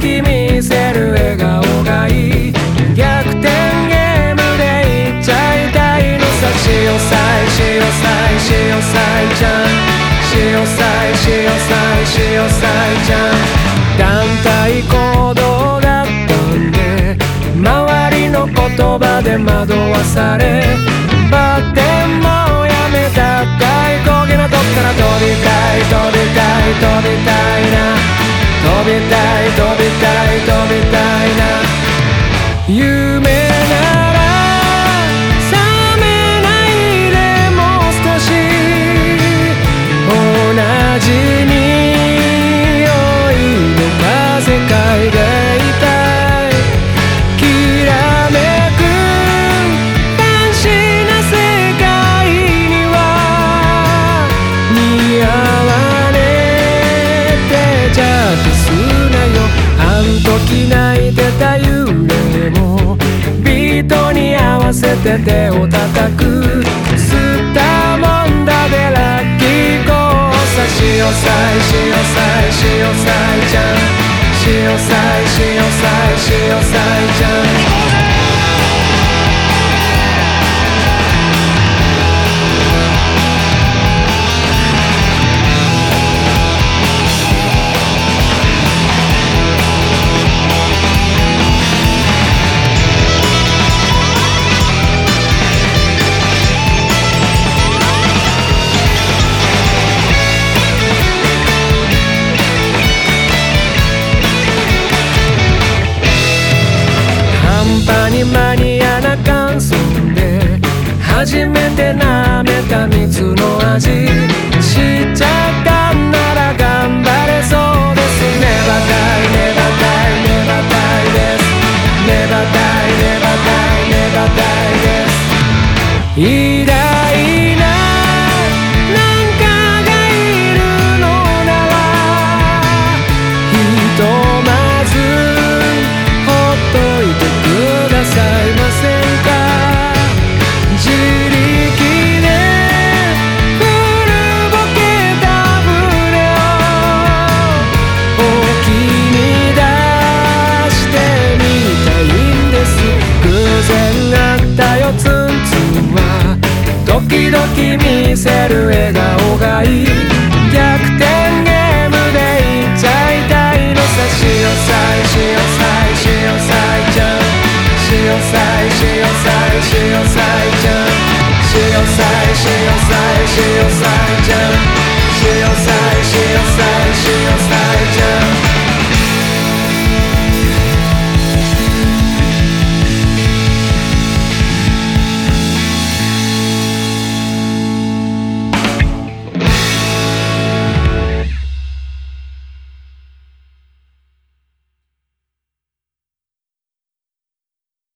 時見せる笑顔がいい。逆転ゲームでいっちゃいたいのさ潮騒潮騒さいちゃん。潮騒し騒さいちゃん。団体行動だったんで周りの言葉で惑わされバッテンもやめた。かいこげなとこから飛びたい飛びたい飛びたい。びたい飛びたい飛びたいな。夢手を叩く。吸ったもんだでラッキーゴーさいしおさいしおさいちゃん。潮騒潮騒潮騒ちゃん。パにマニアな感想で初めて舐めた蜜の味しちゃったんなら頑張れそうですね。バタいネバタイネバタイですネバタイネバタイネバタイです She'll say, she'll say, she'll say that. She'll say, znajdzie Się ją znajdzie, się ją znajdzie